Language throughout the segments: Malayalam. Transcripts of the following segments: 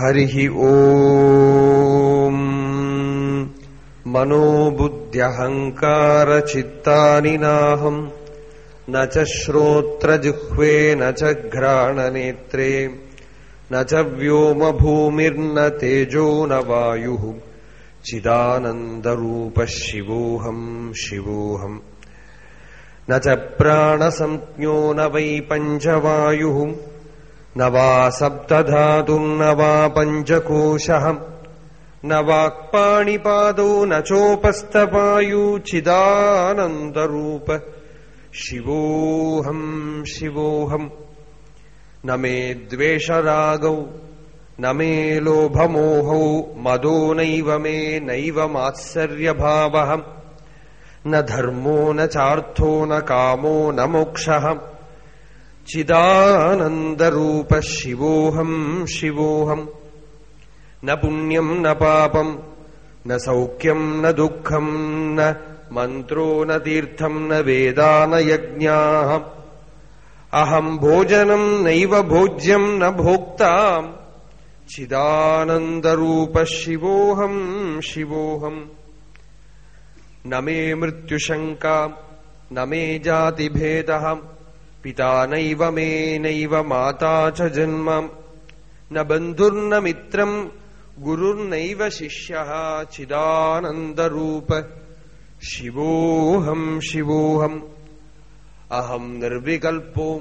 हरिः ओम्। मनोबुद्ध्यहङ्कारचित्तानि नाहम् न च न च घ्राणनेत्रे। न च व्योमभूमिर्न तेजो न वायुः। चिदानन्दरूपः शिवोऽहम् शिवोऽहम्। न च प्राणसंज्ञो न वै पञ्चवायुः। न वा सप्तधातुर्न वा पञ्चकोशः। न वाक्पाणिपादौ न चोपस्थपायुचिदानन्दरूप शिवोऽहम् शिवोऽहम् न मे द्वेषरागौ, न मे लोभमोहौ, मदो नैव मे नैव न धर्मो न चार्थो न कामो न मोक्षः। चिदानन्दरूपः शिवोऽहम् शिवोऽहम् न पुण्यम् न पापम् न सौख्यम् न दुःखम् न मन्त्रो, न तीर्थम् न वेदा न यज्ञाः अहम् भोजनम् नैव भोज्यम् न भोक्ता चिदानन्दरूपः शिवोऽहम् शिवोऽहम् न मे मृत्युशङ्का, न मे जातिभेदः। പിതാ നൈവ മേ നൈവ മാതാ ച ജന്മ. ന ബന്ധുർന മിത്രം ഗുരുർനൈവ ശിഷ്യ ചിദാനന്ദരൂപ. ശിവോഹം ശിവോഹം. അഹം നിർവികൽപ്പോ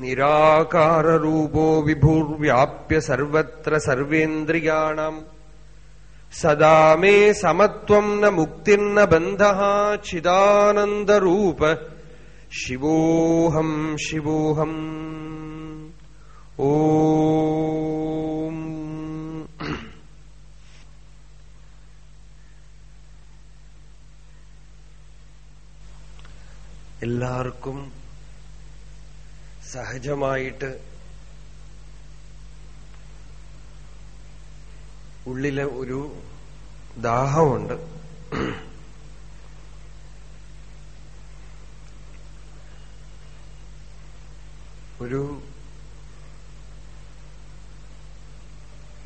നിരാകാരൂപോ വിഭൂർവ്യാപ്യ സർവത്ര സർവേന്ദ്രിയാണം. സദാ മേ സമത്വം ന മുക്തിർന്ന ബന്ധ ചിദാനന്ദരൂപ. ശിവോഹം ശിവോഹം. ഓ. എല്ലാവർക്കും സഹജമായിട്ട് ഉള്ളിലെ ഒരു ദാഹമുണ്ട്. ഒരു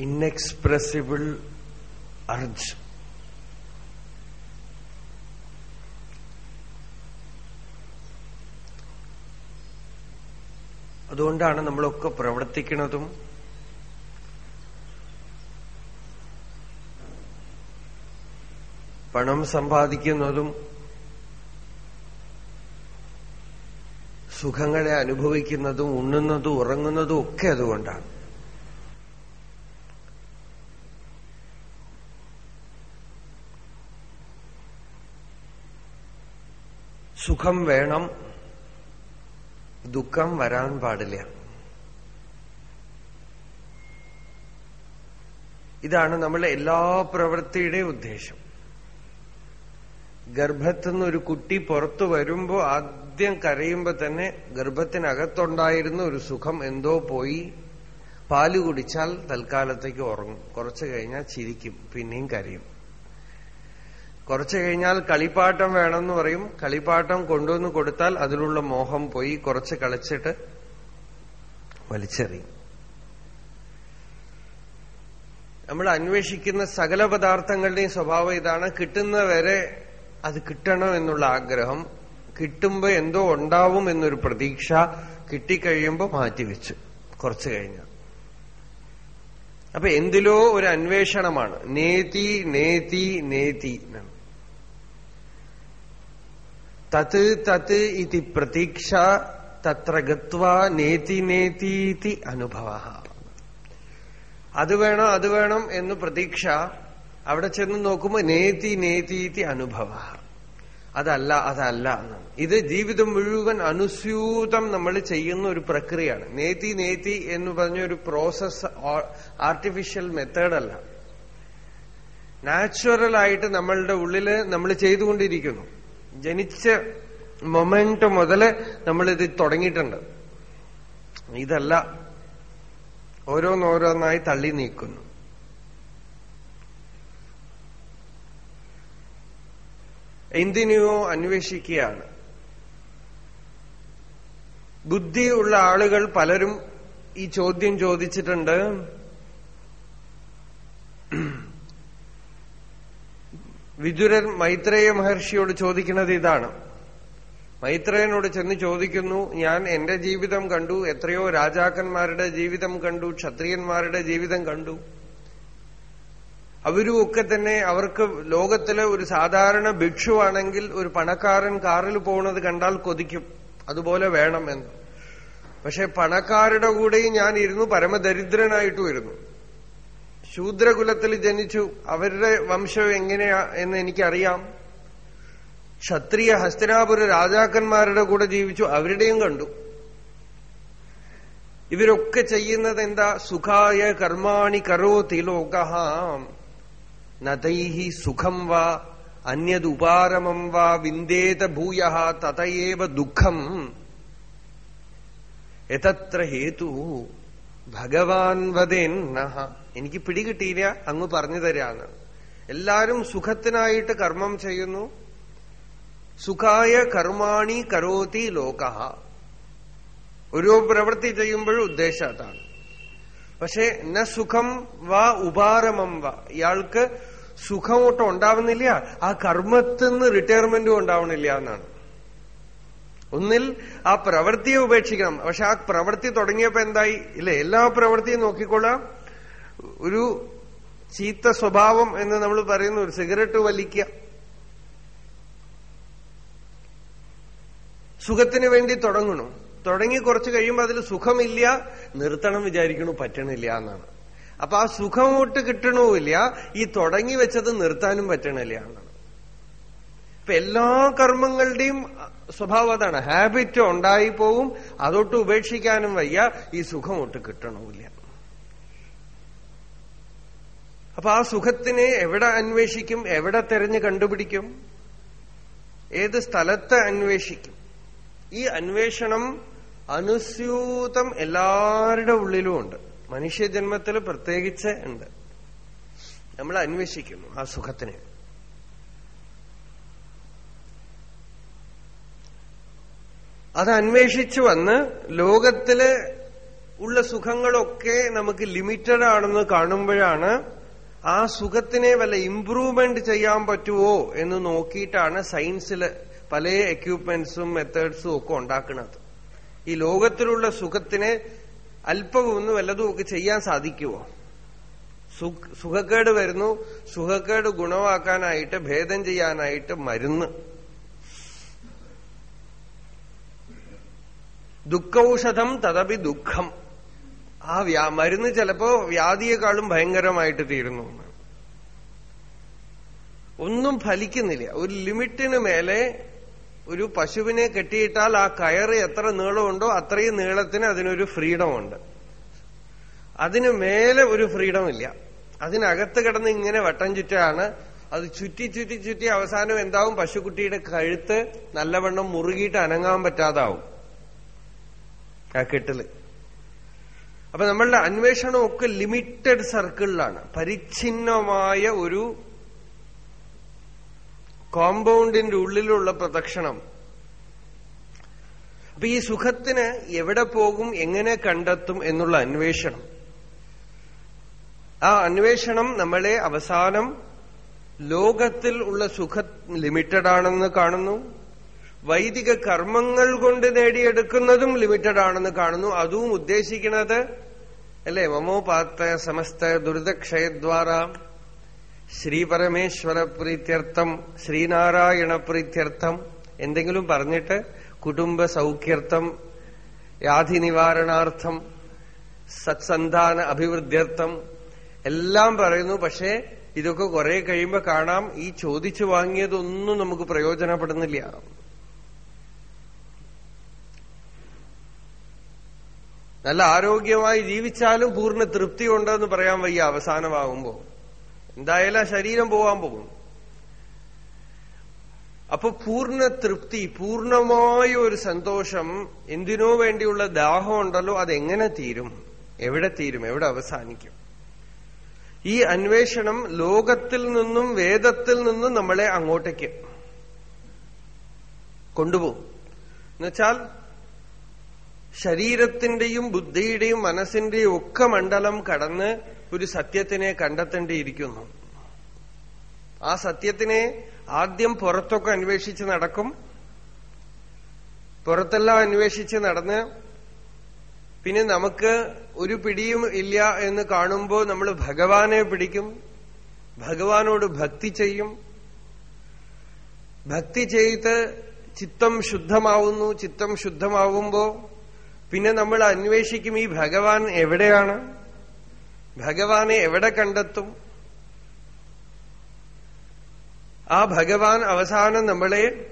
ഇൻഎക്സ്പ്രസിബിൾ അർജ് അതുകൊണ്ടാണ് നമ്മളൊക്കെ പ്രവർത്തിക്കുന്നതും പണം സമ്പാദിക്കുന്നതും സുഖങ്ങളെ അനുഭവിക്കുന്നതും ഉണ്ണുന്നതും ഉറങ്ങുന്നതും ഒക്കെ അതുകൊണ്ടാണ്. സുഖം വേണം ദുഃഖം വരാൻ പാടില്ല. ഇതാണ് നമ്മളെ എല്ലാ പ്രവൃത്തിയുടെയും ഉദ്ദേശം. ഗർഭത്തുനിന്ന് ഒരു കുട്ടി പുറത്തു വരുമ്പോ ആദ്യം കരയുമ്പോ തന്നെ ഗർഭത്തിനകത്തുണ്ടായിരുന്ന ഒരു സുഖം എന്തോ പോയി. പാൽ കുടിച്ചാൽ തൽക്കാലത്തേക്ക് ഉറങ്ങും. കുറച്ചു കഴിഞ്ഞാൽ ചിരിക്കും പിന്നെയും കരയും. കുറച്ചു കഴിഞ്ഞാൽ കളിപ്പാട്ടം വേണമെന്ന് പറയും. കളിപ്പാട്ടം കൊണ്ടുവന്ന് കൊടുത്താൽ അതിലുള്ള മോഹം പോയി. കുറച്ച് കളിച്ചിട്ട് വലിച്ചെറിയും. നമ്മൾ അന്വേഷിക്കുന്ന സകല പദാർത്ഥങ്ങളുടെയും സ്വഭാവം ഇതാണ്. കിട്ടുന്നവരെ അത് കിട്ടണം എന്നുള്ള ആഗ്രഹം കിട്ടുമ്പോ എന്തോ ഉണ്ടാവും എന്നൊരു പ്രതീക്ഷ കിട്ടിക്കഴിയുമ്പോ മാറ്റിവെച്ചു. കുറച്ചു കഴിഞ്ഞാൽ അപ്പൊ എന്തിലോ ഒരു അന്വേഷണമാണ്. നേതി നേതി നേതി തത് തത് ഇതി പ്രതീക്ഷ തത്ര ഗത്വ നേതി നേതീതി അനുഭവ. അത് വേണം അത് വേണം എന്ന് പ്രതീക്ഷ അവിടെ ചെന്ന് നോക്കുമ്പോ നേതി നേതീതി അനുഭവ. അതല്ല അതല്ല ഇത് ജീവിതം മുഴുവൻ അനുസ്യൂതം നമ്മൾ ചെയ്യുന്ന ഒരു പ്രക്രിയയാണ്. നേതി നേതി എന്ന് പറഞ്ഞ ഒരു പ്രോസസ് ആർട്ടിഫിഷ്യൽ മെത്തേഡല്ല നാച്ചുറൽ ആയിട്ട് നമ്മളുടെ ഉള്ളിൽ നമ്മൾ ചെയ്തുകൊണ്ടിരിക്കുന്നു. ജനിച്ച മൊമെന്റ് മുതൽ നമ്മളിത് തുടങ്ങിയിട്ടുണ്ട്. ഇതല്ല. ഓരോന്നോരോന്നായി തള്ളി നീക്കുന്നു. എന്തിനെയോ അന്വേഷിക്കുകയാണ്. ബുദ്ധിയുള്ള ആളുകൾ പലരും ഈ ചോദ്യം ചോദിച്ചിട്ടുണ്ട്. വിദുരൻ മൈത്രേയ മഹർഷിയോട് ചോദിക്കുന്നത് ഇതാണ്. മൈത്രേയനോട് ചെന്ന് ചോദിക്കുന്നു ഞാൻ എന്റെ ജീവിതം കണ്ടു എത്രയോ രാജാക്കന്മാരുടെ ജീവിതം കണ്ടു ക്ഷത്രിയന്മാരുടെ ജീവിതം കണ്ടു. അവരുമൊക്കെ തന്നെ അവർക്ക് ലോകത്തിലെ ഒരു സാധാരണ ഭിക്ഷുവാണെങ്കിൽ ഒരു പണക്കാരൻ കാറിൽ പോകുന്നത് കണ്ടാൽ കൊതിക്കും. അതുപോലെ വേണം എന്ന്. പക്ഷെ പണക്കാരുടെ കൂടെയും ഞാൻ ഇരുന്നു പരമദരിദ്രനായിട്ടും ഇരുന്നു. ശൂദ്രകുലത്തിൽ ജനിച്ചു. അവരുടെ വംശം എങ്ങനെയാ എന്ന് എനിക്കറിയാം. ക്ഷത്രിയ ഹസ്തനാപുര രാജാക്കന്മാരുടെ കൂടെ ജീവിച്ചു. അവരുടെയും കണ്ടു. ഇവരൊക്കെ ചെയ്യുന്നത് എന്താ? സുഖായ കർമാണി കരോതി ലോക നതൈഹി സുഖം വാ അന്യദുപാരമം വാ വിന്ദേത ഭൂയ തതയേവ ദുഃഖം. എതത്ര ഹേതു? ഭഗവാൻ വദേന്നഹ. എനിക്ക് പിടികിട്ടിയില്ല അങ്ങ് പറഞ്ഞു തരാന്ന്. എല്ലാരും സുഖത്തിനായിട്ട് കർമ്മം ചെയ്യുന്നു. സുഖായ കർമാണി കരോതി ലോക ഓരോ പ്രവൃത്തി ചെയ്യുമ്പോഴും ഉദ്ദേശം അതാണ്. പക്ഷെ ന സുഖം വാ ഉപാരമം വാ. ഇയാൾക്ക് സുഖമൊട്ടും ഉണ്ടാവുന്നില്ല ആ കർമ്മത്തിൽ നിന്ന് റിട്ടയർമെന്റും ഉണ്ടാവണില്ല എന്നാണ്. ഒന്നിൽ ആ പ്രവൃത്തിയെ ഉപേക്ഷിക്കണം. പക്ഷെ ആ പ്രവൃത്തി തുടങ്ങിയപ്പോ എന്തായി? ഇല്ലേ എല്ലാ പ്രവൃത്തിയും നോക്കിക്കൊള്ളാം. ഒരു ചീത്ത സ്വഭാവം എന്ന് നമ്മൾ പറയുന്ന ഒരു സിഗരറ്റ് വലിക്കുക. സുഖത്തിന് വേണ്ടി തുടങ്ങണു? തുടങ്ങി കുറച്ച് കഴിയുമ്പോൾ അതിൽ സുഖമില്ല നിർത്തണം വിചാരിക്കണു പറ്റണില്ല എന്നാണ്. അപ്പൊ ആ സുഖമോട്ട് കിട്ടണമില്ല ഈ തുടങ്ങി വെച്ചത് നിർത്താനും പറ്റണില്ല. എന്നാണ് ഇപ്പൊ എല്ലാ കർമ്മങ്ങളുടെയും സ്വഭാവം അതാണ്. ഹാബിറ്റ് ഉണ്ടായി പോവും അതൊട്ട് ഉപേക്ഷിക്കാനും വയ്യ. ഈ സുഖം ഒട്ട് കിട്ടണമില്ല അപ്പൊ ആ സുഖത്തിനെ എവിടെ അന്വേഷിക്കും? എവിടെ തെരഞ്ഞ് കണ്ടുപിടിക്കും? ഏത് സ്ഥലത്ത് അന്വേഷിക്കും? ഈ അന്വേഷണം അനുസ്യൂതം എല്ലാവരുടെ ഉള്ളിലും ഉണ്ട് മനുഷ്യജന്മത്തിൽ പ്രത്യേകിച്ച് ഉണ്ട്. നമ്മൾ അന്വേഷിക്കുന്നു ആ സുഖത്തിനെ. അത് അന്വേഷിച്ചു വന്ന് ലോകത്തിൽ ഉള്ള സുഖങ്ങളൊക്കെ നമുക്ക് ലിമിറ്റഡ് ആണെന്ന് കാണുമ്പോഴാണ് ആ സുഖത്തിനെ വല്ല ഇംപ്രൂവ്മെന്റ് ചെയ്യാൻ പറ്റുമോ എന്ന് നോക്കിയിട്ടാണ് സയൻസിൽ പല എക്യൂപ്മെന്റ്സും മെത്തേഡ്സും ഒക്കെ ഉണ്ടാക്കുന്നത്. ഈ ലോകത്തിലുള്ള സുഖത്തിനെ അല്പവും ഒന്ന് വല്ലതും ഒക്കെ ചെയ്യാൻ സാധിക്കുമോ സുഖക്കേട് വരുന്നു. സുഖക്കേട് ഗുണമാക്കാനായിട്ട് ഭേദം ചെയ്യാനായിട്ട് മരുന്ന്. ദുഃഖൌഷധം തഥപി ദുഃഖം. ആ വ്യാ മരുന്ന് ചിലപ്പോ വ്യാധിയെക്കാളും ഭയങ്കരമായിട്ട് തീരുന്നു. ഒന്നും ഫലിക്കുന്നില്ല. ഒരു ലിമിറ്റിന് മേലെ ഒരു പശുവിനെ കെട്ടിയിട്ടാൽ ആ കയറ് എത്ര നീളമുണ്ടോ അത്രയും നീളത്തിന് അതിനൊരു ഫ്രീഡം ഉണ്ട് അതിന് മേലെ ഒരു ഫ്രീഡം ഇല്ല അതിനകത്ത് കിടന്ന് ഇങ്ങനെ വട്ടം ചുറ്റാണ്. അത് ചുറ്റി ചുറ്റി ചുറ്റി അവസാനം എന്താവും? പശുക്കുട്ടിയുടെ കഴുത്ത് നല്ലവണ്ണം മുറുകിയിട്ട് അനങ്ങാൻ പറ്റാതാവും. ആ കെട്ടിൽ. അപ്പൊ നമ്മളുടെ അന്വേഷണമൊക്കെ ലിമിറ്റഡ് സർക്കിളിലാണ്. പരിച്ഛിന്നമായ ഒരു കോമ്പൗണ്ടിന്റെ ഉള്ളിലുള്ള പ്രദക്ഷിണം. അപ്പൊ ഈ സുഖത്തിന് എവിടെ പോകും എങ്ങനെ കണ്ടെത്തും എന്നുള്ള അന്വേഷണം. ആ അന്വേഷണം നമ്മളെ അവസാനം ലോകത്തിൽ ഉള്ള സുഖ ലിമിറ്റഡ് ആണെന്ന് കാണുന്നു. വൈദിക കർമ്മങ്ങൾ കൊണ്ട് നേടിയെടുക്കുന്നതും ലിമിറ്റഡ് ആണെന്ന് കാണുന്നു. അതും ഉദ്ദേശിക്കുന്നത് അല്ലേ? മമോപാത്ത സമസ്ത ദുരിതക്ഷയദ്വാര. ശ്രീപരമേശ്വര പ്രീത്യർത്ഥം ശ്രീനാരായണ പ്രീത്യർത്ഥം എന്തെങ്കിലും പറഞ്ഞിട്ട് കുടുംബ സൗഖ്യർത്ഥം വ്യാധി നിവാരണാർത്ഥം സത്സന്ധാന അഭിവൃദ്ധ്യർത്ഥം എല്ലാം പറയുന്നു. പക്ഷേ ഇതൊക്കെ കുറെ കഴിയുമ്പോൾ കാണാം. ഈ ചോദിച്ചു വാങ്ങിയതൊന്നും നമുക്ക് പ്രയോജനപ്പെടുന്നില്ല. നല്ല ആരോഗ്യമായി ജീവിച്ചാലും പൂർണ തൃപ്തി ഉണ്ടെന്ന് പറയാൻ വയ്യ അവസാനമാകുമ്പോ എന്തായാലും ശരീരം പോവാൻ പോകും. അപ്പൊ പൂർണ തൃപ്തി പൂർണമായ ഒരു സന്തോഷം എന്തിനോ വേണ്ടിയുള്ള ദാഹം ഉണ്ടല്ലോ അതെങ്ങനെ തീരും? എവിടെ തീരും? എവിടെ അവസാനിക്കും? ഈ അന്വേഷണം ലോകത്തിൽ നിന്നും വേദത്തിൽ നിന്നും നമ്മളെ അങ്ങോട്ടേക്ക് കൊണ്ടുപോകും. എന്നുവെച്ചാൽ ശരീരത്തിന്റെയും ബുദ്ധിയുടെയും മനസ്സിന്റെയും ഒക്കെ മണ്ഡലം കടന്ന് ഒരു സത്യത്തിനെ കണ്ടെത്തേണ്ടിയിരിക്കുന്നു. ആ സത്യത്തിനെ ആദ്യം പുറത്തൊക്കെ അന്വേഷിച്ച് നടക്കും. പുറത്തെല്ലാം അന്വേഷിച്ച് നടന്ന് പിന്നെ നമുക്ക് ഒരു പിടിയും ഇല്ല എന്ന് കാണുമ്പോൾ നമ്മൾ ഭഗവാനെ പിടിക്കും. ഭഗവാനോട് ഭക്തി ചെയ്യും. ഭക്തി ചെയ്ത് ചിത്തം ശുദ്ധമാവുന്നു. ചിത്തം ശുദ്ധമാവുമ്പോ പിന്നെ നമ്മൾ അന്വേഷിക്കും ഈ ഭഗവാൻ എവിടെയാണ്? ഭഗവാനെ എവിടെ കണ്ടെത്തും? ആ ഭഗവാൻ അവസാനം നമ്മളെ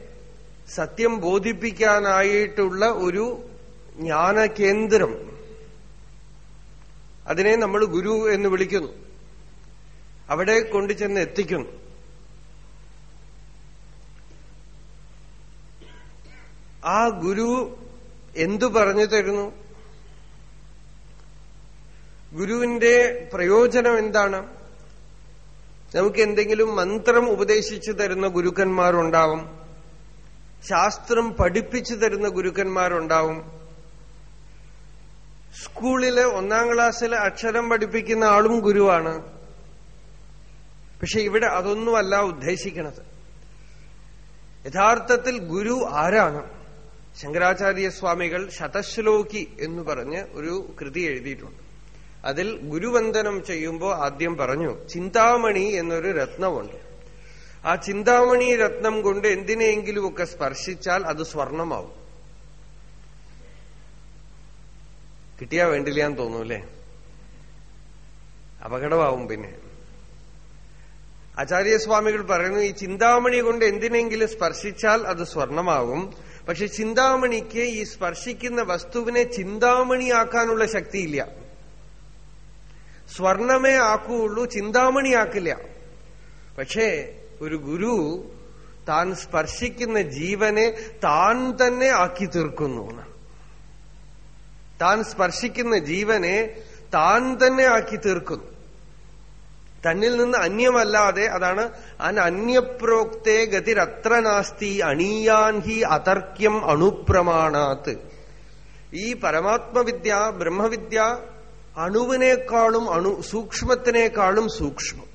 സത്യം ബോധിപ്പിക്കാനായിട്ടുള്ള ഒരു ജ്ഞാനകേന്ദ്രം. അതിനെ നമ്മൾ ഗുരു എന്ന് വിളിക്കുന്നു. അവിടെ കൊണ്ടുചെന്ന് എത്തിക്കുന്നു. ആ ഗുരു എന്തു പറഞ്ഞു തരുന്നു? ഗുരുവിന്റെ പ്രയോജനം എന്താണ്? നമുക്ക് എന്തെങ്കിലും മന്ത്രം ഉപദേശിച്ചു തരുന്ന ഗുരുക്കന്മാരുണ്ടാവും. ശാസ്ത്രം പഠിപ്പിച്ചു തരുന്ന ഗുരുക്കന്മാരുണ്ടാവും. സ്കൂളിൽ ഒന്നാം ക്ലാസ്സിൽ അക്ഷരം പഠിപ്പിക്കുന്ന ആളും ഗുരുവാണ്. പക്ഷെ ഇവിടെ അതൊന്നുമല്ല ഉദ്ദേശിക്കുന്നത് യഥാർത്ഥത്തിൽ ഗുരു ആരാണ്? ശങ്കരാചാര്യസ്വാമികൾ ശതശ്ലോകി എന്ന് പറഞ്ഞ് ഒരു കൃതി എഴുതിയിട്ടുണ്ട്. അതിൽ ഗുരുവന്ദനം ചെയ്യുമ്പോൾ ആദ്യം പറഞ്ഞു ചിന്താമണി എന്നൊരു രത്നമുണ്ട്. ആ ചിന്താമണി രത്നം കൊണ്ട് എന്തിനെയെങ്കിലുമൊക്കെ സ്പർശിച്ചാൽ അത് സ്വർണമാവും. കിട്ടിയാ വേണ്ടില്ല എന്ന് തോന്നൂല്ലേ അപകടമാവും പിന്നെ. ആചാര്യസ്വാമികൾ പറയുന്നു ഈ ചിന്താമണി കൊണ്ട് എന്തിനെങ്കിലും സ്പർശിച്ചാൽ അത് സ്വർണമാവും. പക്ഷെ ചിന്താമണിക്ക് ഈ സ്പർശിക്കുന്ന വസ്തുവിനെ ചിന്താമണിയാക്കാനുള്ള ശക്തിയില്ല. സ്വർണമേ ആക്കുകയുള്ളൂ ചിന്താമണി ആക്കില്ല. പക്ഷേ ഒരു ഗുരു താൻ സ്പർശിക്കുന്ന ജീവനെ താൻ തന്നെ ആക്കി തീർക്കുന്നു താൻ സ്പർശിക്കുന്ന ജീവനെ താൻ തന്നെ ആക്കി തീർക്കുന്നു. തന്നിൽ നിന്ന് അന്യമല്ലാതെ അതാണ് അന്യപ്രോക്തേ ഗതിരത്ര നാസ്തി അണീയാൻ ഹി അതർക്യം അണുപ്രമാണാത്ത് ഈ പരമാത്മവിദ്യ ബ്രഹ്മവിദ്യ അണുവിനേക്കാളും അണു സൂക്ഷ്മത്തിനേക്കാളും സൂക്ഷ്മം.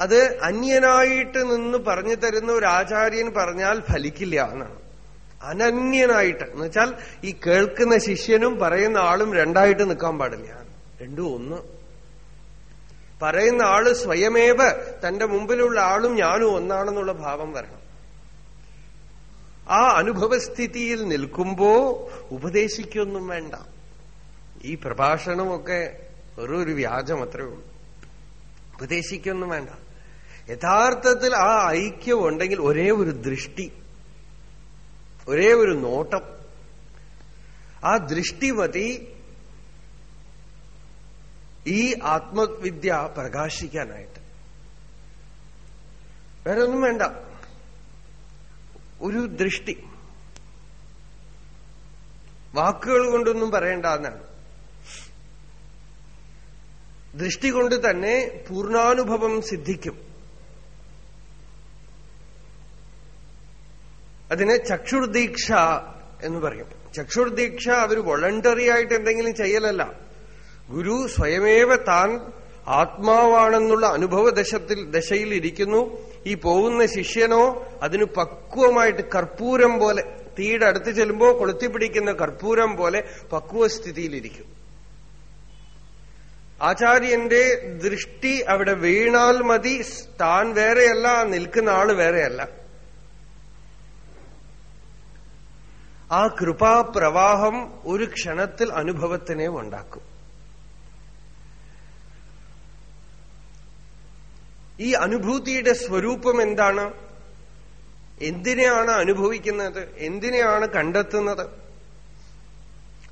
അത് അന്യനായിട്ട് നിന്ന് പറഞ്ഞു തരുന്ന ഒരു ആചാര്യൻ പറഞ്ഞാൽ ഫലിക്കില്ല എന്നാണ്. അനന്യനായിട്ട്. എന്ന് വെച്ചാൽ ഈ കേൾക്കുന്ന ശിഷ്യനും പറയുന്ന ആളും രണ്ടായിട്ട് നിൽക്കാൻ പാടില്ല. രണ്ടും ഒന്ന്. പറയുന്ന ആൾ സ്വയമേവ തന്റെ മുമ്പിലുള്ള ആളും ഞാനും ഒന്നാണെന്നുള്ള ഭാവം വരണം. ആ അനുഭവസ്ഥിതിയിൽ നിൽക്കുമ്പോ ഉപദേശിക്കൊന്നും വേണ്ട. ഈ പ്രഭാഷണമൊക്കെ ഒരു വ്യാജം അത്രേ ഉള്ളൂ. ഉപദേശിക്കൊന്നും വേണ്ട. യഥാർത്ഥത്തിൽ ആ ഐക്യം ഉണ്ടെങ്കിൽ ഒരേ ഒരു ദൃഷ്ടി ഒരേ ഒരു നോട്ടം. ആ ദൃഷ്ടി മതി. ഈ ആത്മവിദ്യ പ്രകാശിക്കാനായിട്ട്. വേറെ ഒന്നും വേണ്ട. ഒരു ദൃഷ്ടി. വാക്കുകൾ കൊണ്ടൊന്നും പറയേണ്ട എന്നാണ്. ദൃഷ്ടി കൊണ്ട് തന്നെ പൂർണാനുഭവം സിദ്ധിക്കും. അതിനെ ചക്ഷുർദീക്ഷ എന്ന് പറയും. ചക്ഷുർദീക്ഷ അവർ വോളണ്ടറി ആയിട്ട് എന്തെങ്കിലും ചെയ്യലല്ല. ഗുരു സ്വയമേവ താൻ ആത്മാവാണെന്നുള്ള അനുഭവദശത്തിൽ ദശയിൽ ഇരിക്കുന്നു ഈ പോകുന്ന ശിഷ്യനോ അതിന് പക്വമായിട്ട് കർപ്പൂരം പോലെ തീയുടെ അടുത്ത് ചെല്ലുമ്പോ കൊളുത്തിപ്പിടിക്കുന്ന കർപ്പൂരം പോലെ പക്വസ്ഥിതിയിലിരിക്കും. ആചാര്യന്റെ ദൃഷ്ടി അവിടെ വീണാൽ മതി താൻ വേറെയല്ല നിൽക്കുന്ന ആൾ വേറെയല്ല. ആ കൃപാപ്രവാഹം ഒരു ക്ഷണത്തിൽ അനുഭവത്തിനെ ഉണ്ടാക്കും. ഈ അനുഭൂതിയുടെ സ്വരൂപം എന്താണ് എന്തിനെയാണ് അനുഭവിക്കുന്നത്? എന്തിനെയാണ് കണ്ടെത്തുന്നത്?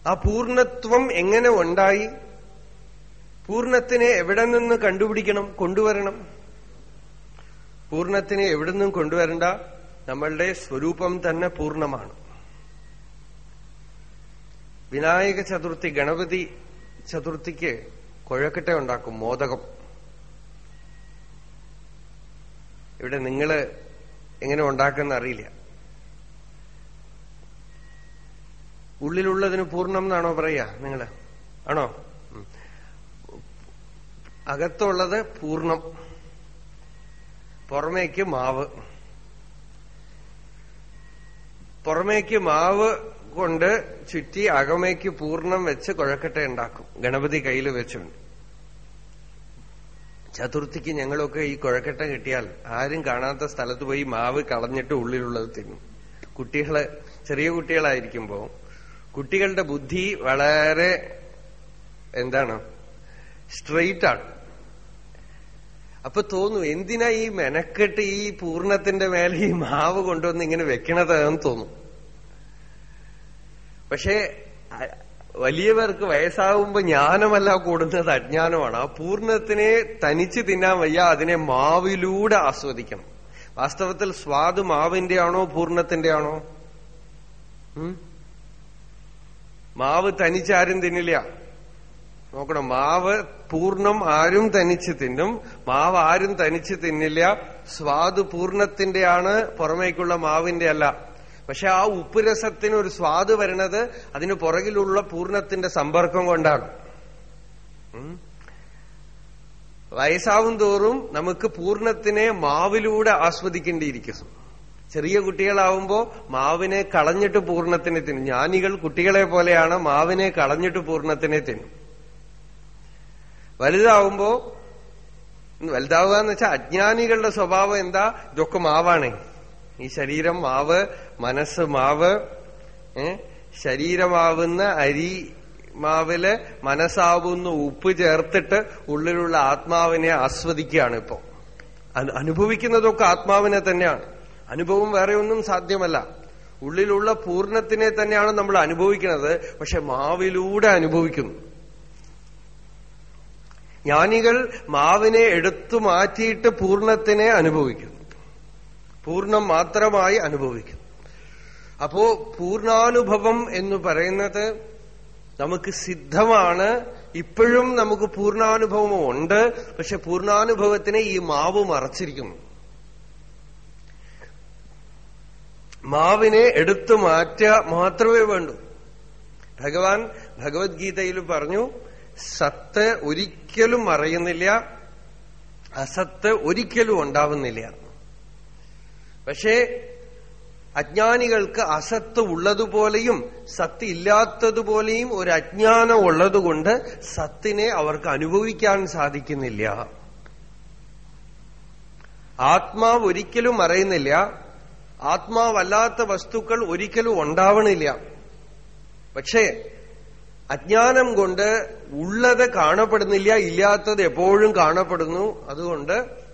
ആ പൂർണത്വം എങ്ങനെ ഉണ്ടായി? പൂർണത്തിനെ എവിടെ നിന്ന് കണ്ടുപിടിക്കണം? കൊണ്ടുവരണം. പൂർണത്തിനെ എവിടെ നിന്നും കൊണ്ടുവരണ്ട? നമ്മളുടെ സ്വരൂപം തന്നെ പൂർണമാണ്. വിനായക ചതുർത്ഥി ഗണപതി ചതുർത്ഥിക്ക് കുഴക്കട്ടെ ഉണ്ടാക്കും മോദകം. ഇവിടെ നിങ്ങൾ എങ്ങനെ ഉണ്ടാക്കുന്ന അറിയില്ല. ഉള്ളിലുള്ളതിന് പൂർണം എന്നാണോ പറയാ നിങ്ങൾ? ആണോ. അകത്തുള്ളത് പൂർണം. പുറമേക്ക് മാവ്. പുറമേക്ക് മാവ് കൊണ്ട് ചുറ്റി അകമേക്ക് പൂർണം വെച്ച് കുഴക്കട്ട ഉണ്ടാക്കും. ഗണപതി കയ്യിൽ വെച്ചുണ്ട് ചതുർത്ഥിക്ക് ഞങ്ങളൊക്കെ ഈ കുഴക്കട്ട കിട്ടിയാൽ ആരും കാണാത്ത സ്ഥലത്ത് പോയി മാവ് കളഞ്ഞിട്ട് ഉള്ളിലുള്ളത് തിന്നും. കുട്ടികൾ ചെറിയ കുട്ടികളായിരിക്കുമ്പോ കുട്ടികളുടെ ബുദ്ധി വളരെ എന്താണ്? സ്ട്രെയിറ്റ് ആണ്. അപ്പൊ തോന്നും എന്തിനാ ഈ മെനക്കെട്ട് ഈ പൂർണത്തിന്റെ മേലെ ഈ മാവ് കൊണ്ടുവന്ന് ഇങ്ങനെ വെക്കണത് എന്ന് തോന്നും. പക്ഷേ വലിയവർക്ക് വയസ്സാവുമ്പോ ജ്ഞാനമല്ല കൂടുന്നത് അജ്ഞാനമാണ്. ആ പൂർണത്തിനെ തനിച്ച് തിന്നാൻ വയ്യ അതിനെ മാവിലൂടെ ആസ്വദിക്കണം. വാസ്തവത്തിൽ സ്വാദ് മാവിന്റെ ആണോ പൂർണത്തിന്റെ ആണോ മാവ് തനിച്ചാരും തിന്നില്ല. നോക്കണം മാവ് പൂർണം ആരും തനിച്ച് തിന്നും മാവ് ആരും തനിച്ച് തിന്നില്ല സ്വാദ് പൂർണത്തിന്റെയാണ് പുറമേക്കുള്ള മാവിന്റെ അല്ല പക്ഷെ ആ ഉപ്പുരസത്തിന് ഒരു സ്വാദ് വരണത് അതിന് പുറകിലുള്ള പൂർണത്തിന്റെ സമ്പർക്കം കൊണ്ടാണ്. വയസ്സാവും തോറും നമുക്ക് പൂർണത്തിനെ മാവിലൂടെ ആസ്വദിക്കേണ്ടിയിരിക്കുന്നു. ചെറിയ കുട്ടികളാവുമ്പോ മാവിനെ കളഞ്ഞിട്ട് പൂർണത്തിനെ തിന്നും. ജ്ഞാനികൾ കുട്ടികളെ പോലെയാണ് മാവിനെ കളഞ്ഞിട്ട് പൂർണത്തിനെ തിന്നും. വലുതാവുമ്പോ വലുതാവുക എന്ന് വെച്ചാൽ അജ്ഞാനികളുടെ സ്വഭാവം എന്താ? ഇതൊക്കെ മാവാണ്. ഈ ശരീരം മാവ് മനസ്സ് മാവ് ശരീരമാവുന്ന അരി മാവിൽ മനസ്സാവുന്ന ഉപ്പ് ചേർത്തിട്ട് ഉള്ളിലുള്ള ആത്മാവിനെ ആസ്വദിക്കുകയാണ് ഇപ്പോ. അനു- അനുഭവിക്കുന്നതൊക്കെ ആത്മാവിനെ തന്നെയാണ്. അനുഭവം വേറെ ഒന്നും സാധ്യമല്ല. ഉള്ളിലുള്ള പൂർണത്തിനെ തന്നെയാണ് നമ്മൾ അനുഭവിക്കുന്നത് പക്ഷെ മാവിലൂടെ അനുഭവിക്കുന്നു. ജ്ഞാനികൾ മാവിനെ എടുത്തു മാറ്റിയിട്ട് പൂർണത്തിനെ അനുഭവിക്കുന്നു. പൂർണം മാത്രമായി അനുഭവിക്കും. അപ്പോ പൂർണാനുഭവം എന്ന് പറയുന്നത് നമുക്ക് സിദ്ധമാണ്. ഇപ്പോഴും നമുക്ക് പൂർണാനുഭവം ഉണ്ട്. പക്ഷെ പൂർണാനുഭവത്തിനെ ഈ മാവ് മറച്ചിരിക്കുന്നു. മാവിനെ എടുത്തു മാറ്റുക മാത്രമേ വേണ്ടൂ. ഭഗവാൻ ഭഗവത്ഗീതയിൽ പറഞ്ഞു സത്ത് ഒരിക്കലും മറയുന്നില്ല അസത്ത് ഒരിക്കലും ഉണ്ടാവുന്നില്ല. പക്ഷേ അജ്ഞാനികൾക്ക് അസത്ത് ഉള്ളതുപോലെയും സത്ത് ഇല്ലാത്തതുപോലെയും ഒരു അജ്ഞാനം ഉള്ളതുകൊണ്ട് സത്തിനെ അവർക്ക് അനുഭവിക്കാൻ സാധിക്കുന്നില്ല. ആത്മാവ് ഒരിക്കലും അറിയുന്നില്ല ആത്മാവല്ലാത്ത വസ്തുക്കൾ ഒരിക്കലും ഉണ്ടാവണില്ല. പക്ഷേ അജ്ഞാനം കൊണ്ട് ഉള്ളത് കാണപ്പെടുന്നില്ല ഇല്ലാത്തത് എപ്പോഴും കാണപ്പെടുന്നു. അതുകൊണ്ട്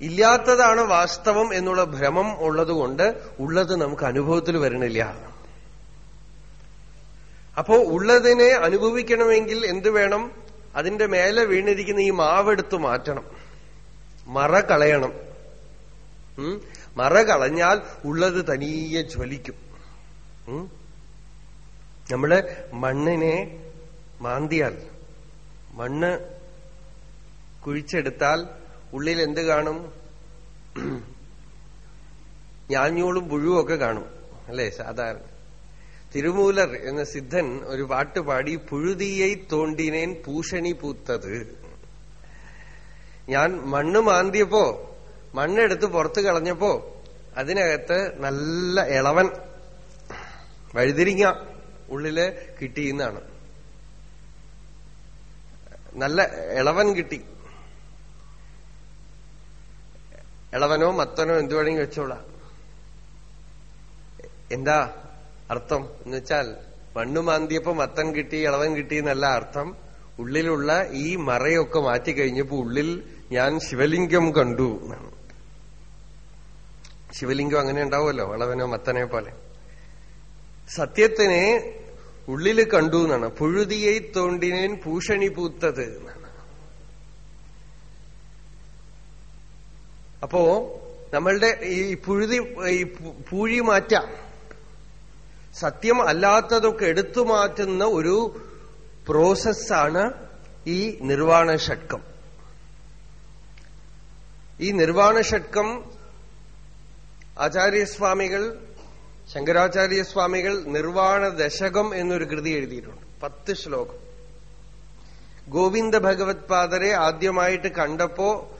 ഇല്ലാത്തതാണ് വാസ്തവം എന്നുള്ള ഭ്രമം ഉള്ളതുകൊണ്ട് ഉള്ളത് നമുക്ക് അനുഭവത്തിൽ വരണില്ല. അപ്പോ ഉള്ളതിനെ അനുഭവിക്കണമെങ്കിൽ എന്ത് വേണം? അതിന്റെ മേലെ വീണിരിക്കുന്ന ഈ മാവെടുത്ത് മാറ്റണം. മറ കളയണം? മറ കളഞ്ഞാൽ ഉള്ളത് തനിയെ ജ്വലിക്കും? നമ്മൾ മണ്ണിനെ മാന്തിയാൽ മണ്ണ് കുഴിച്ചെടുത്താൽ ഉള്ളിൽ എന്ത് കാണും? ഞാഞ്ഞൂളും പുഴുവൊക്കെ കാണും അല്ലേ? സാധാരണ. തിരുമൂലർ എന്ന സിദ്ധൻ ഒരു പാട്ട് പാടി പുഴുതിയെ തോണ്ടിനേൻ പൂഷണി പൂത്തത്. ഞാൻ മണ്ണ് മാന്തിയപ്പോ മണ്ണെടുത്ത് പുറത്ത് കളഞ്ഞപ്പോ അതിനകത്ത് നല്ല ഇളവൻ വഴുതിരിങ്ങ ഉള്ളിൽ കിട്ടിയെന്നാണ്. നല്ല ഇളവൻ കിട്ടി. ഇളവനോ മത്തനോ എന്തു വേണമെങ്കിൽ വെച്ചോളാം എന്താ അർത്ഥം? എന്ന് വെച്ചാൽ മണ്ണ് മാന്തിയപ്പോ മത്തൻ കിട്ടി ഇളവൻ കിട്ടി എന്നല്ല അർത്ഥം. ഉള്ളിലുള്ള ഈ മറയൊക്കെ മാറ്റി കഴിഞ്ഞപ്പോ ഉള്ളിൽ ഞാൻ ശിവലിംഗം കണ്ടു എന്നാണ്. ശിവലിംഗം അങ്ങനെ ഉണ്ടാവുമല്ലോ ഇളവനോ മത്തനെ പോലെ. സത്യത്തിനെ ഉള്ളിൽ കണ്ടു എന്നാണ്. പുഴുതിയെ തോണ്ടിനേൻ ഭൂഷണി പൂത്തത് എന്നാണ്. അപ്പോ നമ്മളുടെ ഈ പുഴുതി ഈ പൂഴി മാറ്റാം. സത്യം അല്ലാത്തതൊക്കെ എടുത്തു മാറ്റുന്ന ഒരു പ്രോസസ്സാണ് ഈ നിർവാണ ഷട്കം ഈ നിർവാണ ഷട്കം ആചാര്യസ്വാമികൾ ശങ്കരാചാര്യസ്വാമികൾ നിർവാണ ദശകം എന്നൊരു കൃതി എഴുതിയിട്ടുണ്ട്. പത്ത് ശ്ലോകം. ഗോവിന്ദ ഭഗവത് പാദരെ ആദ്യമായിട്ട് കണ്ടപ്പോ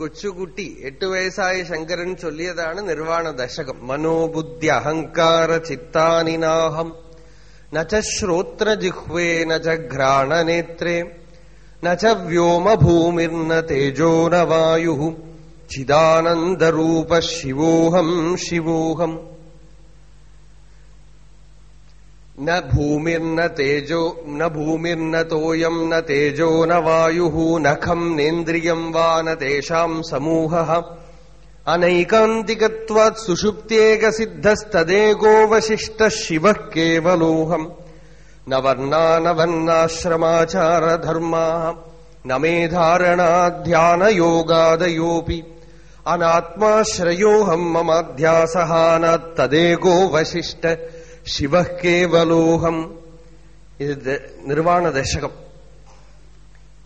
കൊച്ചുകുട്ടി എട്ടു വയസ്സായ ശങ്കരൻ ചൊല്ലിയതാണ് നിർവാണ ദശകം. മനോബുദ്ധി അഹങ്കാര ചിത്താനിനാഹം. നച്ച ശ്രോത്രജിഹ്വേ നച്ച ഘ്രാണനേത്രേ നച്ച വ്യോമഭൂമിർന തേജോനവായു ചിദാനന്ദരൂപ ശിവോഹം ശിവോഹം. न भूमिर्न तेजो न भूमिर्न तोयम् न तेजो न वायुः न खम् नेन्द्रियम् वा न तेषाम् समूहः अनैकान्तिकत्वात् सुषुप्त्येकसिद्धस्तदेकोऽवशिष्टः शिवः केवलोऽहम् न वर्णा न वर्णाश्रमाचारधर्माः न मे धारणाध्यानयोगादयोऽपि अनात्माश्रयोऽहम् ममाध्यासः ശിവക്കേവലോഹം ഇത് നിർവാണ ദശകം.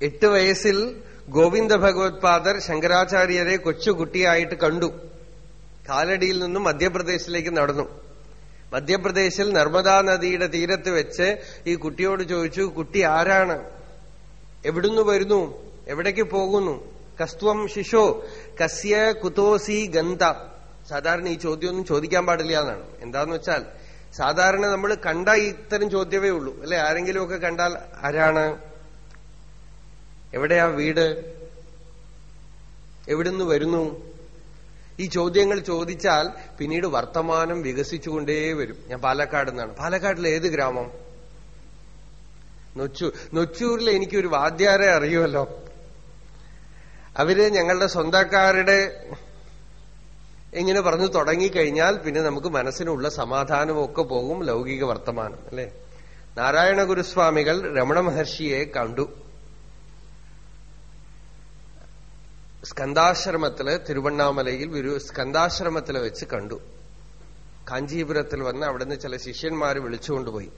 എട്ട് വയസ്സിൽ ഗോവിന്ദ ഭഗവത്പാദർ ശങ്കരാചാര്യരെ കൊച്ചുകുട്ടിയായിട്ട് കണ്ടു. കാലടിയിൽ നിന്നും മധ്യപ്രദേശിലേക്ക് നടന്നു. മധ്യപ്രദേശിൽ നർമ്മദാ നദിയുടെ തീരത്ത് വെച്ച് ഈ കുട്ടിയോട് ചോദിച്ചു കുട്ടി ആരാണ്? എവിടുന്ന് വരുന്നു? എവിടേക്ക് പോകുന്നു? കസ്ത്വം ശിശോ കസ്യ കുതോസി ഗന്ധ. സാധാരണ ഈ ചോദ്യമൊന്നും ചോദിക്കാൻ പാടില്ല എന്നാണ്. എന്താന്ന് വെച്ചാൽ സാധാരണ നമ്മൾ കണ്ട ഇത്തരം ചോദ്യമേ ഉള്ളൂ. അല്ലെ? ആരെങ്കിലുമൊക്കെ കണ്ടാൽ ആരാണ്? എവിടെയാ വീട്? എവിടുന്ന് വരുന്നു? ഈ ചോദ്യങ്ങൾ ചോദിച്ചാൽ പിന്നീട് വർത്തമാനം വികസിച്ചുകൊണ്ടേ വരും. ഞാൻ പാലക്കാട് നിന്നാണ്. പാലക്കാട്ടിലെ ഏത് ഗ്രാമം? നൊച്ചൂർ നൊച്ചൂരിൽ എനിക്കൊരു വാദ്യാരെ അറിയുമല്ലോ. അവർ ഞങ്ങളുടെ സ്വന്തക്കാരുടെ ഇങ്ങനെ പറഞ്ഞു തുടങ്ങിക്കഴിഞ്ഞാൽ പിന്നെ നമുക്ക് മനസ്സിനുള്ള സമാധാനമൊക്കെ പോകും ലൗകിക വർത്തമാനം അല്ലെ? നാരായണ ഗുരുസ്വാമികൾ രമണ മഹർഷിയെ കണ്ടു. സ്കന്ധാശ്രമത്തിൽ തിരുവണ്ണാമലയിൽ ഒരു വെച്ച് കണ്ടു. കാഞ്ചീപുരത്തിൽ വന്ന് അവിടുന്ന് ചില ശിഷ്യന്മാർ വിളിച്ചുകൊണ്ടുപോയി.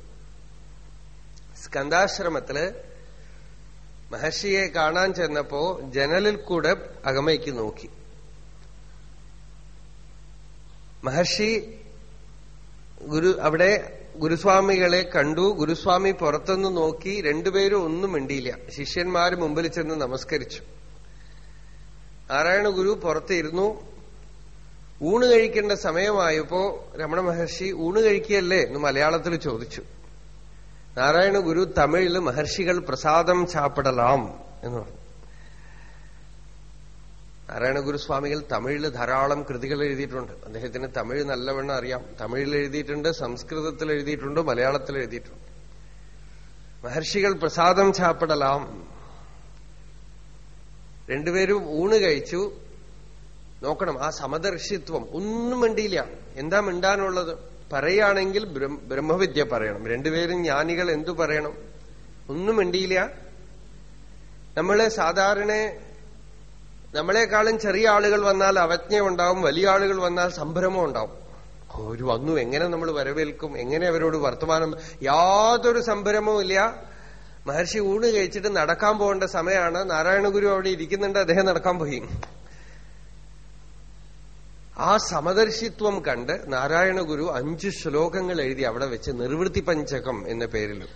സ്കന്ധാശ്രമത്തിൽ മഹർഷിയെ കാണാൻ ചെന്നപ്പോ ജനലിൽ കൂടെ അകമയ്ക്ക് നോക്കി. മഹർഷി ഗുരു അവിടെ ഗുരുസ്വാമികളെ കണ്ടു. ഗുരുസ്വാമി പുറത്തുനിന്ന് നോക്കി. രണ്ടുപേരും ഒന്നും മിണ്ടിയില്ല. ശിഷ്യന്മാര് മുമ്പിൽ ചെന്ന് നമസ്കരിച്ചു. നാരായണ ഗുരു പുറത്തിരുന്നു. ഊണ് കഴിക്കേണ്ട സമയമായപ്പോ രമണ മഹർഷി ഊണ് കഴിക്കുകയല്ലേ? എന്ന് മലയാളത്തിൽ ചോദിച്ചു. നാരായണ ഗുരു തമിഴിൽ മഹർഷികൾ പ്രസാദം ചാപ്പിടലാം എന്ന് പറഞ്ഞു. നാരായണ ഗുരുസ്വാമികൾ തമിഴിൽ ധാരാളം കൃതികൾ എഴുതിയിട്ടുണ്ട്. അദ്ദേഹത്തിന് തമിഴ് നല്ലവണ്ണം അറിയാം. തമിഴിൽ എഴുതിയിട്ടുണ്ട് സംസ്കൃതത്തിൽ എഴുതിയിട്ടുണ്ട് മലയാളത്തിൽ എഴുതിയിട്ടുണ്ട്. മഹർഷികൾ പ്രസാദം ചാപ്പിടലാം. രണ്ടുപേരും ഊണ് കഴിച്ചു. നോക്കണം ആ സമദർശിത്വം. ഒന്നും മിണ്ടിയില്ല. എന്താ മിണ്ടാനുള്ളത്? പറയുകയാണെങ്കിൽ ബ്രഹ്മവിദ്യ പറയണം. രണ്ടുപേരും ജ്ഞാനികൾ എന്തു പറയണം? ഒന്നും മിണ്ടിയില്ല. നമ്മൾ സാധാരണ നമ്മളെക്കാളും ചെറിയ ആളുകൾ വന്നാൽ അവജ്ഞ ഉണ്ടാവും വലിയ ആളുകൾ വന്നാൽ സംഭ്രമം ഉണ്ടാവും. ഒരു വന്നു എങ്ങനെ നമ്മൾ വരവേൽക്കും എങ്ങനെ അവരോട് വർത്തമാനം യാതൊരു സംഭ്രമവും ഇല്ല. മഹർഷി ഊണ് കഴിച്ചിട്ട് നടക്കാൻ പോകേണ്ട സമയമാണ്. നാരായണഗുരു അവിടെ ഇരിക്കുന്നുണ്ട് അദ്ദേഹം നടക്കാൻ പോയി. ആ സമദർശിത്വം കണ്ട് നാരായണഗുരു അഞ്ച് ശ്ലോകങ്ങൾ എഴുതി അവിടെ വെച്ച് നിർവൃത്തി പഞ്ചകം എന്ന പേരിൽ.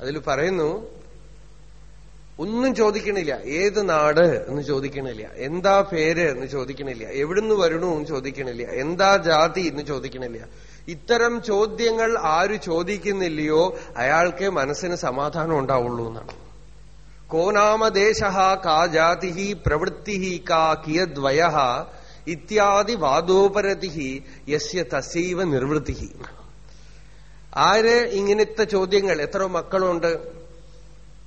അതിൽ പറയുന്നു ഒന്നും ചോദിക്കണില്ല. ഏത് നാട് എന്ന് ചോദിക്കണില്ല. എന്താ പേര് എന്ന് ചോദിക്കണില്ല. എവിടുന്ന് വരണു എന്ന് ചോദിക്കണില്ല. എന്താ ജാതി എന്ന് ചോദിക്കണില്ല. ഇത്തരം ചോദ്യങ്ങൾ ആര് ചോദിക്കുന്നില്ലയോ അയാൾക്ക് മനസ്സിന് സമാധാനം ഉണ്ടാവുള്ളൂ എന്നാണ്. കോനാമദേശ കാ ജാതി പ്രവൃത്തി കാ കിയദ്വയ ഇത്യാദി വാദോപരതി യസ്യ തസൈവ നിർവൃത്തി ആര് ഇങ്ങനത്തെ ചോദ്യങ്ങൾ? എത്ര മക്കളുണ്ട്.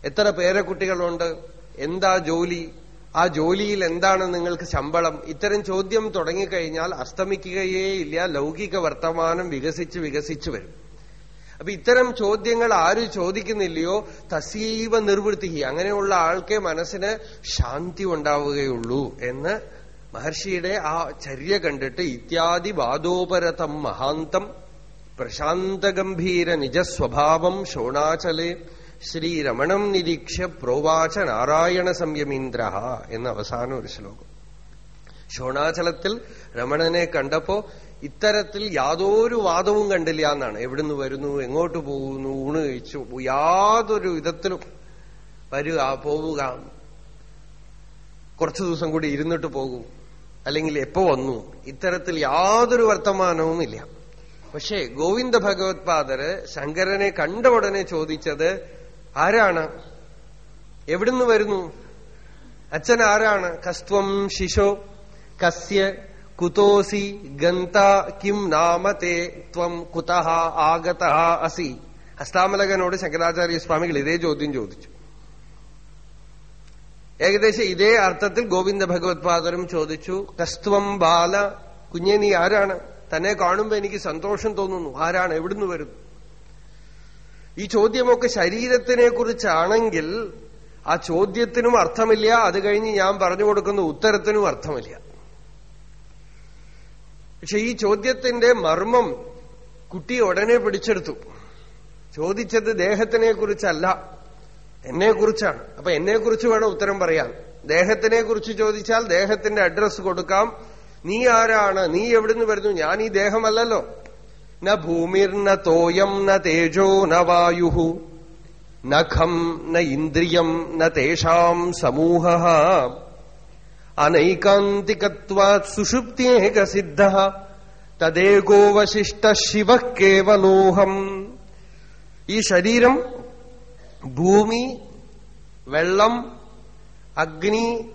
എത്ര പേരക്കുട്ടികളുണ്ട്? എന്താ ജോലി? ആ ജോലിയിൽ എന്താണ് നിങ്ങൾക്ക് ശമ്പളം? ഇത്തരം ചോദ്യം തുടങ്ങിക്കഴിഞ്ഞാൽ അസ്തമിക്കുകയേ ഇല്ല ലൗകിക വർത്തമാനം വികസിച്ച് വികസിച്ചു വരും. അപ്പൊ ഇത്തരം ചോദ്യങ്ങൾ ആരും ചോദിക്കുന്നില്ലയോ? തസീവ നിർവൃത്തി അങ്ങനെയുള്ള ആൾക്കെ മനസ്സിന് ശാന്തി ഉണ്ടാവുകയുള്ളൂ എന്ന് മഹർഷിയുടെ ആ ചര്യ കണ്ടിട്ട് ഇത്യാദി വാദോപരതം മഹാന്തം പ്രശാന്തഗംഭീര നിജസ്വഭാവം ശോണാചലേ ശ്രീരമണം നിരീക്ഷ്യ പ്രോവാച നാരായണ സംയമീന്ദ്ര എന്ന അവസാന ഒരു ശ്ലോകം. ശോണാചലത്തിൽ രമണനെ കണ്ടപ്പോ ഇത്തരത്തിൽ യാതൊരു വാദവും കണ്ടില്ല എന്നാണ്. എവിടുന്ന് വരുന്നു എങ്ങോട്ട് പോകുന്നു ഊണ് കഴിച്ചു യാതൊരു വിധത്തിലും വരിക പോവുക. കുറച്ചു ദിവസം കൂടി ഇരുന്നിട്ട് പോകും. അല്ലെങ്കിൽ എപ്പോ വന്നു. ഇത്തരത്തിൽ യാതൊരു വർത്തമാനവും ഇല്ല. പക്ഷേ ഗോവിന്ദ ഭഗവത്പാദര് ശങ്കരനെ കണ്ട ഉടനെ ചോദിച്ചത് ആരാണ്? എവിടുന്ന് വരുന്നു? അച്ഛൻ ആരാണ്? കസ്ത്വം ശിശോ കസ്യ കുതോസി ഗന്ത കിം നാമത്തെ ത്വം കുത ആഗത അസി. ഹസ്താമലകനോട് ശങ്കരാചാര്യ സ്വാമികൾ ഇതേ ചോദ്യം ചോദിച്ചു. ഏകദേശം ഇതേ അർത്ഥത്തിൽ ഗോവിന്ദ ഭഗവത്പാദരും ചോദിച്ചു കസ്ത്വം ബാല കുഞ്ഞെ നീ ആരാണ്? തന്നെ കാണുമ്പോ എനിക്ക് സന്തോഷം തോന്നുന്നു. ആരാണ്? എവിടുന്ന് വരുന്നു? ഈ ചോദ്യമൊക്കെ ശരീരത്തിനെ കുറിച്ചാണെങ്കിൽ ആ ചോദ്യത്തിനും അർത്ഥമില്ല. അത് കഴിഞ്ഞ് ഞാൻ പറഞ്ഞു കൊടുക്കുന്ന ഉത്തരത്തിനും അർത്ഥമില്ല. പക്ഷെ ഈ ചോദ്യത്തിന്റെ മർമ്മം കുട്ടി ഉടനെ പിടിച്ചെടുത്തു. ചോദിച്ചത് ദേഹത്തിനെ കുറിച്ചല്ല എന്നെ കുറിച്ചാണ് അപ്പൊ എന്നെ കുറിച്ച് വേണം ഉത്തരം പറയാൻ. ദേഹത്തിനെ കുറിച്ച് ചോദിച്ചാൽ ദേഹത്തിന്റെ അഡ്രസ് കൊടുക്കാം. നീ ആരാണ്? നീ എവിടുന്ന് വരുന്നു? ഞാൻ ഈ ദേഹമല്ലല്ലോ. ന ഭൂമിർന തോയം ന തേജോ ന വായു. നഖം ന ഇന്ദ്രിയം ന തേഷാം സമൂഹ. അനൈകാന്തികത്വാത് സുഷുപ്തിയേക സിദ്ധ. തദേകോവശിഷ്ട ശിവ കേവലോഹം. ഈ ശരീരം ഭൂമി വെള്ളം അഗ്നി